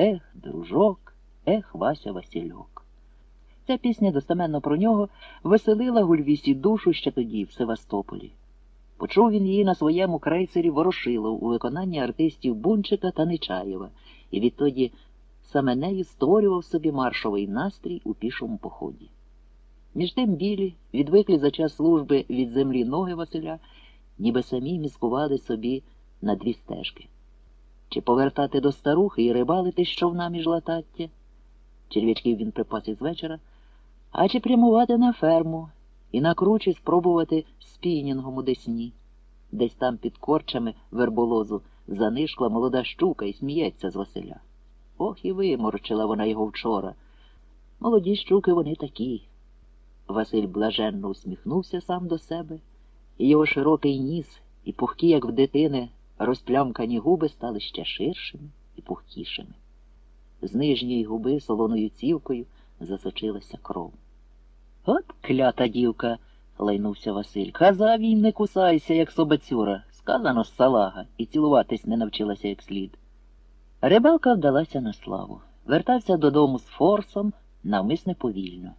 Ех, дружок, ех, Вася Васильок. Ця пісня достеменно про нього веселила Гульвісі душу ще тоді, в Севастополі. Почув він її на своєму крейсері Ворошилов у виконанні артистів Бунчика та Нечаєва, і відтоді саме нею створював собі маршовий настрій у пішому поході. Між тим білі, відвиклі за час служби від землі ноги Василя, ніби самі міскували собі на дві стежки. Чи повертати до старухи і рибалити з човна між латаття? Черв'ячків він припас із вечора, а чи прямувати на ферму і на кручі спробувати спінінгом у десні. Десь там під корчами верболозу занишкла молода щука і сміється з Василя. Ох і виморчила вона його вчора. Молоді щуки вони такі. Василь блаженно усміхнувся сам до себе, і його широкий ніс, і пухкі, як в дитини, розплямкані губи стали ще ширшими і пухкішими. З нижньої губи солоною цівкою засочилася кров. От клята дівка, лайнувся Василь. Казав їй не кусайся, як собацюра. Сказано салага, і цілуватись не навчилася як слід. Рибалка вдалася на славу. Вертався додому з форсом, навмисне повільно.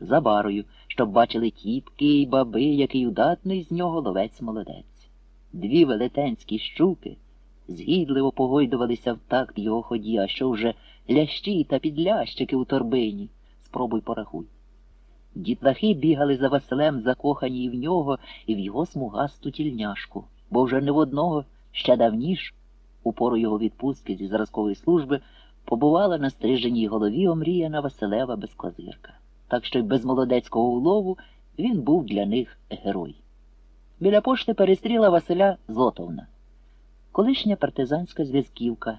За барою, щоб бачили тіпки й баби, який удатний з нього ловець молодець. Дві велетенські щуки згідливо погойдувалися в такт його ході, а що вже лящі та підлящики у торбині. Спробуй порахуй. Дітлахи бігали за Василем, закохані і в нього, і в його смугасту тільняшку, бо вже не в одного, ще давніш, у пору його відпустки зі зразкової служби, побувала на стриженій голові омріяна Василева безкозирка. Так що й без молодецького улову він був для них герой. Біля пошти перестріла Василя Зотовна, колишня партизанська зв'язківка.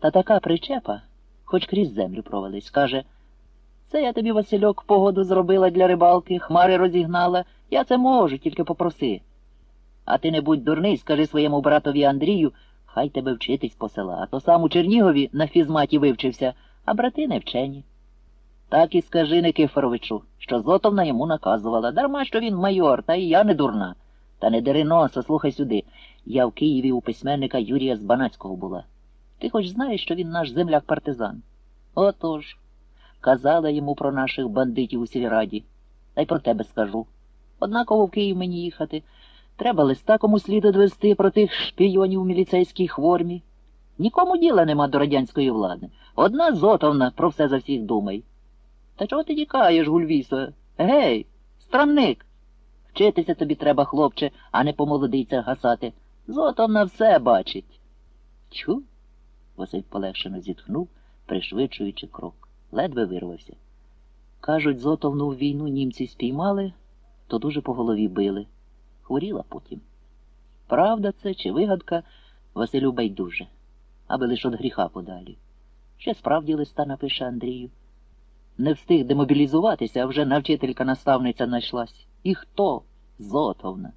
Та така причепа, хоч крізь землю провались, каже це я тобі, Васильок, погоду зробила для рибалки, хмари розігнала. Я це можу, тільки попроси. А ти не будь дурний, скажи своєму братові Андрію, хай тебе вчитись посела, а то сам у Чернігові на фізматі вивчився, а брати не вчені. Так і скажи Никифоровичу, що Зотовна йому наказувала, дарма що він майор, та і я не дурна. Та не дери носа, слухай сюди. Я в Києві у письменника Юрія Збанацького була. Ти хоч знаєш, що він наш земляк партизан? Отож казала йому про наших бандитів у сільраді. Та й про тебе скажу. Однаково в Київ мені їхати. Треба листа кому слід одвести про тих шпійонів у міліцейській хвормі. Нікому діла нема до радянської влади. Одна зотовна про все за всіх думай. Та чого ти тікаєш, Гульвісо? Гей, страмник. Вчитися тобі треба, хлопче, а не по молодицях гасати. Зотовна все бачить. Тьху. Василь полегшено зітхнув, пришвидшуючи крок ледве вирвався. Кажуть, зотовну в війну німці спіймали, то дуже по голові били. Хворіла потім. Правда це чи вигадка Василю байдуже, аби лиш від гріха подалі. Ще справді листа напише Андрію. Не встиг демобілізуватися, а вже навчителька наставниця знайшлась. І хто? Зотовна.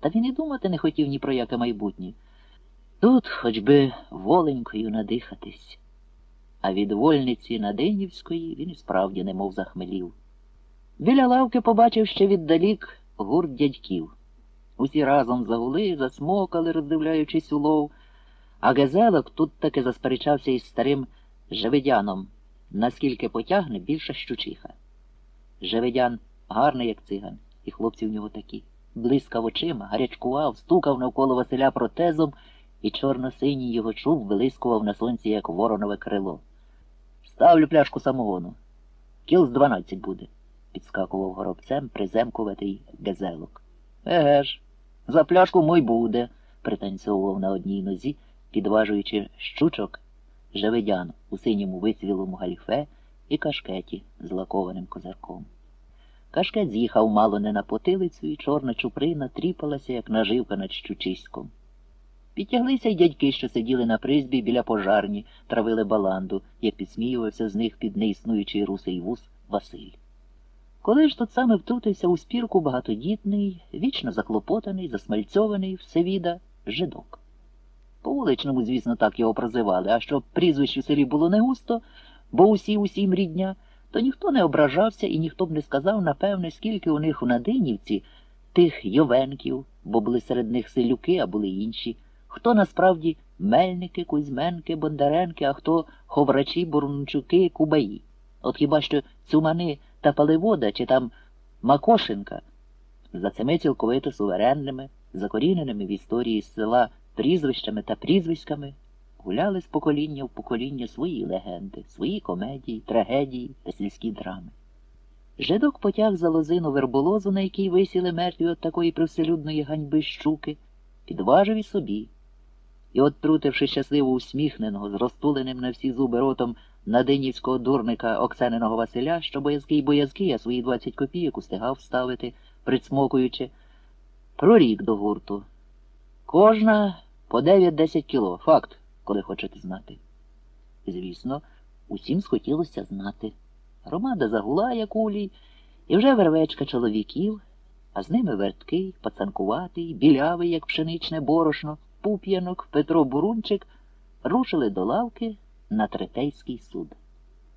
Та він і думати не хотів ні про яке майбутнє. Тут хоч би воленькою надихатись а від вольниці Надинівської він і справді немов захмелів. Біля лавки побачив ще віддалік гурт дядьків. Усі разом загули, засмокали, роздивляючись улов, а Гезелок тут таки засперечався із старим Жеведяном, наскільки потягне більша щучиха. Жеведян гарний, як циган, і хлопці в нього такі. Блискав очима, гарячкував, стукав навколо Василя протезом, і чорно-синій його чуб вилискував на сонці, як воронове крило. Ставлю пляшку самогону. Кіл з дванадцять буде, підскакував горобцем приземкуватий гезелок. Еге ж, за пляшку мой буде, пританцьовував на одній нозі, підважуючи щучок жеведян у синьому вицвілому гальфе і кашкеті з лакованим козарком. Кашкет з'їхав мало не на потилицю, і чорна чуприна тріпалася, як наживка над щучиськом. Підтяглися й дядьки, що сиділи на призбі біля пожарні, травили баланду, як підсміювався з них під неіснуючий русий вуз Василь. Коли ж тут саме втрутився у спірку багатодітний, вічно заклопотаний, засмальцьований всевіда жидок. По вуличному, звісно, так його прозивали, а щоб прізвище в селі було не густо, бо усі усім рідня, то ніхто не ображався і ніхто б не сказав, напевне, скільки у них у Надинівці тих йовенків, бо були серед них селюки, а були інші хто насправді Мельники, Кузьменки, Бондаренки, а хто Ховрачі, Бурнчуки, Кубаї. От хіба що Цумани та Паливода чи там Макошенка за цими цілковито суверенними, закоріненими в історії села прізвищами та прізвиськами гуляли з покоління в покоління свої легенди, свої комедії, трагедії та сільські драми. Жидок потяг за лозину верболозу, на якій висіли мертві от такої привселюдної ганьби щуки, підважив і собі. І, от, трутивши щасливо усміхненого, з розтуленим на всі зуби ротом надинівського дурника Оксениного Василя, що боязкий боязкий, а свої двадцять копійок устигав ставити, прицмокуючи, прорік до гурту. Кожна по 9-10 кіло. Факт, коли хочете знати. Звісно, усім схотілося знати. Громада загула, як улій, і вже вервечка чоловіків, а з ними верткий, пацанкуватий, білявий, як пшеничне борошно, пуп'янок, Петро Бурунчик рушили до лавки на третейський суд.